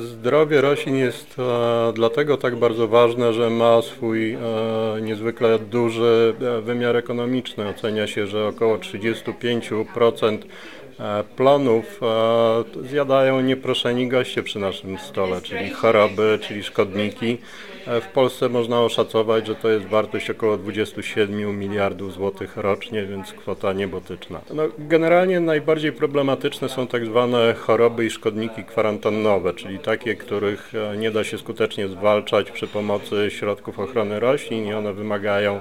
Zdrowie roślin jest e, dlatego tak bardzo ważne, że ma swój e, niezwykle duży e, wymiar ekonomiczny. Ocenia się, że około 35% e, plonów e, zjadają nieproszeni goście przy naszym stole, czyli choroby, czyli szkodniki. E, W Polsce można oszacować, że to jest wartość około 27 miliardów złotych rocznie, więc kwota niebotyczna. No, generalnie najbardziej problematyczne są tak zwane choroby i szkodniki kwarantannowe, czyli takie, których nie da się skutecznie zwalczać przy pomocy środków ochrony roślin i one wymagają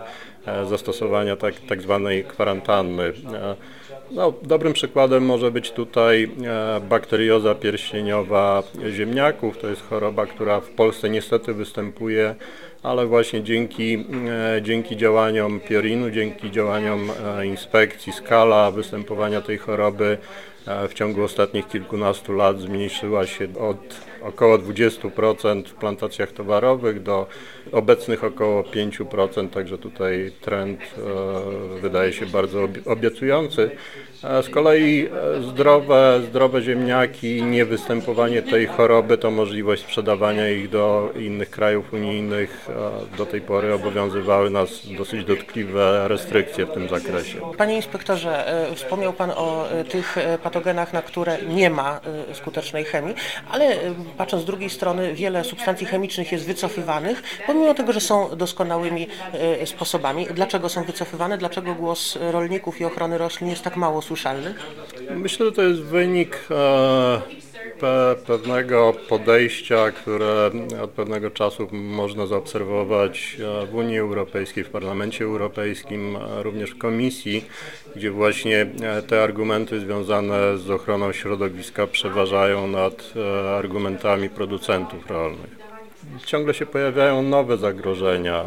zastosowania tak, tak zwanej kwarantanny. No, dobrym przykładem może być tutaj e, bakterioza pierścieniowa ziemniaków. To jest choroba, która w Polsce niestety występuje, ale właśnie dzięki, e, dzięki działaniom Piorinu, dzięki działaniom e, inspekcji skala występowania tej choroby w ciągu ostatnich kilkunastu lat zmniejszyła się od około 20% w plantacjach towarowych do obecnych około 5%, także tutaj trend e, wydaje się bardzo obie- obiecujący. Z kolei e, zdrowe, zdrowe ziemniaki, niewystępowanie tej choroby to możliwość sprzedawania ich do innych krajów unijnych. E, Do tej pory obowiązywały nas dosyć dotkliwe restrykcje w tym zakresie. Panie inspektorze, wspomniał Pan o tych patogenach, na które nie ma skutecznej chemii, ale patrząc z drugiej strony, wiele substancji chemicznych jest wycofywanych, pomimo tego, że są doskonałymi e, sposobami. Dlaczego są wycofywane? Dlaczego głos rolników i ochrony roślin jest tak mało słyszalny? Myślę, że to jest wynik e, pe, pewnego podejścia, które od pewnego czasu można zaobserwować e, w Unii Europejskiej, w Parlamencie Europejskim, również w Komisji, gdzie właśnie e, te argumenty związane z ochroną środowiska przeważają nad e, argumentami producentów rolnych. Ciągle się pojawiają nowe zagrożenia.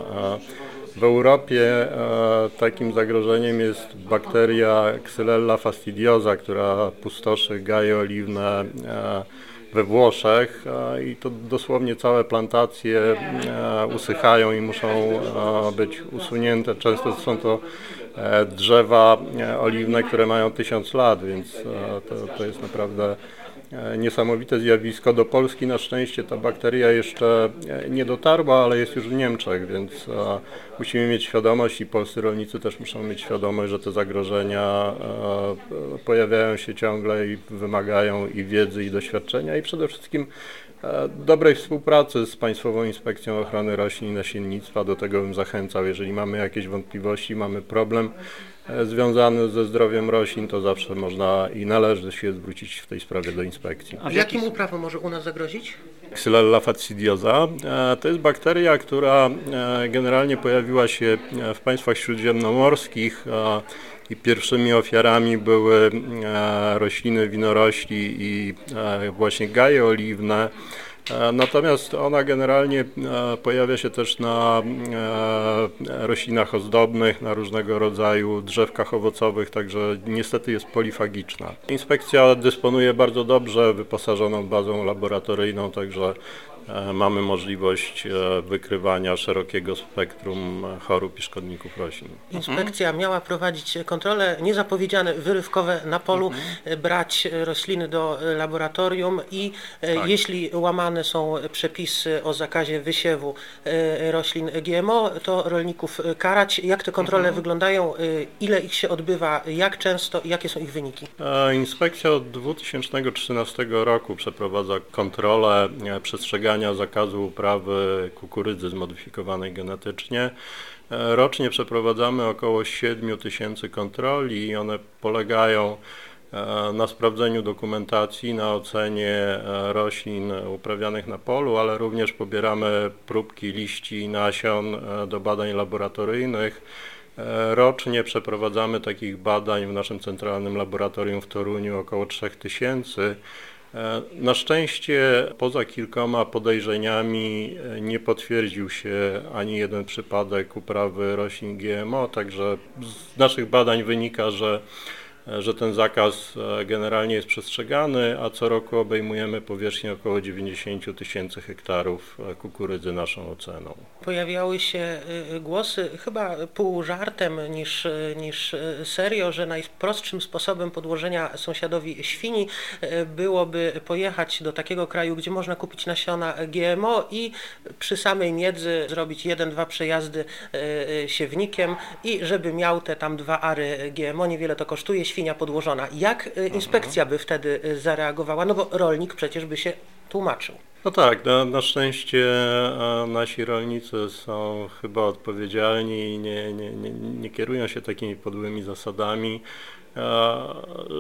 W Europie e, takim zagrożeniem jest bakteria Xylella fastidiosa, która pustoszy gaje oliwne e, we Włoszech e, i to dosłownie całe plantacje usychają i muszą być usunięte. Często są to drzewa oliwne, które mają tysiąc lat, więc to, to jest naprawdę niesamowite zjawisko. Do Polski na szczęście ta bakteria jeszcze e, nie dotarła, ale jest już w Niemczech, więc e, musimy mieć świadomość i polscy rolnicy też muszą mieć świadomość, że te zagrożenia e, pojawiają się ciągle i wymagają i wiedzy, i doświadczenia i przede wszystkim e, dobrej współpracy z Państwową Inspekcją Ochrony Roślin i Nasiennictwa. Do tego bym zachęcał. Jeżeli mamy jakieś wątpliwości, mamy problem e, związany ze zdrowiem roślin, to zawsze można i należy się zwrócić w tej sprawie do inspekcji. A jakim uprawom może u nas zagrozić? Xylella fastidiosa e, to jest bakteria, która e, generalnie pojawiła się e, w państwach śródziemnomorskich e, i pierwszymi ofiarami były e, rośliny winorośli i e, właśnie gaje oliwne. E, Natomiast ona generalnie pojawia się też na roślinach ozdobnych, na różnego rodzaju drzewkach owocowych, także niestety jest polifagiczna. Inspekcja dysponuje bardzo dobrze wyposażoną bazą laboratoryjną, także mamy możliwość e, wykrywania szerokiego spektrum chorób i szkodników roślin. Inspekcja miała prowadzić kontrole niezapowiedziane, wyrywkowe na polu, e, brać e, rośliny do e, laboratorium i e, jeśli łamane są przepisy o zakazie wysiewu e, roślin GMO, to rolników e, karać. Jak te kontrole wyglądają, e, ile ich się odbywa, jak często i jakie są ich wyniki? E, Inspekcja od 2013 roku przeprowadza kontrolę e, zakazu uprawy kukurydzy zmodyfikowanej genetycznie. E, Rocznie przeprowadzamy około 7 tysięcy kontroli i one polegają e, na sprawdzeniu dokumentacji, na ocenie e, roślin uprawianych na polu, ale również pobieramy próbki liści i nasion do badań laboratoryjnych. Rocznie przeprowadzamy takich badań w naszym centralnym laboratorium w Toruniu około 3000. E, Na szczęście poza kilkoma podejrzeniami e, nie potwierdził się ani jeden przypadek uprawy roślin GMO, także z naszych badań wynika, że e, że ten zakaz e, generalnie jest przestrzegany, a co roku obejmujemy powierzchnię około 90 tysięcy hektarów e, kukurydzy naszą oceną. Pojawiały się y, głosy, chyba pół żartem niż, y, niż y, serio, że najprostszym sposobem podłożenia sąsiadowi świni y, byłoby pojechać do takiego kraju, gdzie można kupić nasiona GMO i przy samej miedzy zrobić jeden, dwa przejazdy y, y, siewnikiem i żeby miał te tam dwa ary GMO, niewiele to kosztuje, świnia podłożona. Jak y, inspekcja by wtedy y, zareagowała? No bo rolnik przecież by się tłumaczył. No tak, na, na szczęście e, nasi rolnicy są chyba odpowiedzialni i nie, nie, nie, nie kierują się takimi podłymi zasadami. E,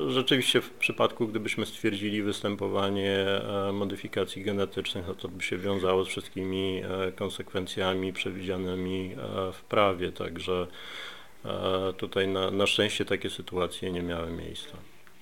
Rzeczywiście w przypadku, gdybyśmy stwierdzili występowanie e, modyfikacji genetycznych, no to by się wiązało z wszystkimi e, konsekwencjami przewidzianymi e, w prawie, także e, tutaj na, na szczęście takie sytuacje nie miały miejsca.